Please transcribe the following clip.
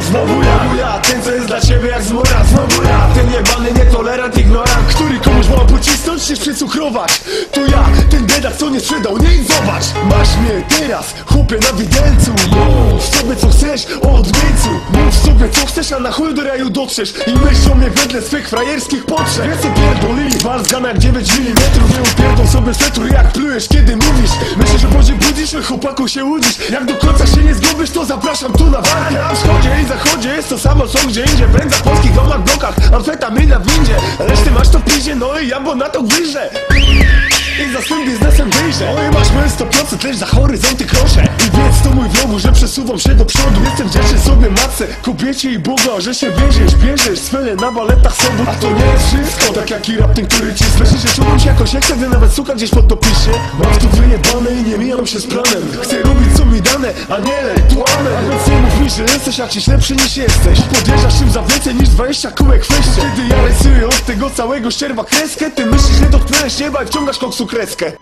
Znowu ja, ja, co jest dla ciebie jak zmora. Znowu ja, ten jebany nietolerant, ignorant Który komuś ma pocisnąć czy przycukrować To ja, ten biedak co nie sprzedał, nie zobacz Masz mnie teraz, chłopie na widelcu. Mów sobie co chcesz o Mów sobie co chcesz, a na chuj do raju dotrzesz? I myśl o mnie wedle swych frajerskich potrzeb. Wiecie pierdolili, wal zgana jak 9 mm Nie upierdol sobie setru jak plujesz kiedy mówisz? Myślisz, że będzie budzisz, ale chłopaku się łudzisz? Jak do końca się nie zgubisz, to zapraszam tu na walkę Na wschodzie i zachodzie jest to samo co gdzie indziej. Brędza w polskich domach, blokach, amfetamina w windzie. Reszty masz to w piździe, no i ja bo na to gryżę i za swym biznesem wyjrzę Oj, masz my 100% lecz za horyzonty kroszę. I wiedz to mój wrogu, że przesuwam się do przodu. Jestem wdzięczny sobie matce, kobiecie i Boga Że się bierzesz, bierzesz swele na baletach sobot A to nie jest wszystko, tak jak i rap ten, który ci słyszy. Że czułem się jakoś jak wtedy nawet suka gdzieś pod to pisze Mam tu wyjebane i nie mijam się z planem. Chcę robić co mi dane, a nie rytualne więc nie mów mi, że jesteś jakiś lepszy niż jesteś. Podjeżdżasz czym za więcej niż 20 kółek w Kiedy ja rysuję od tego całego ścierwa kreskę Ty myślisz, że dotknąłeś nieba i wciągasz koksu Донецка.